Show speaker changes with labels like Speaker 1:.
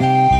Speaker 1: you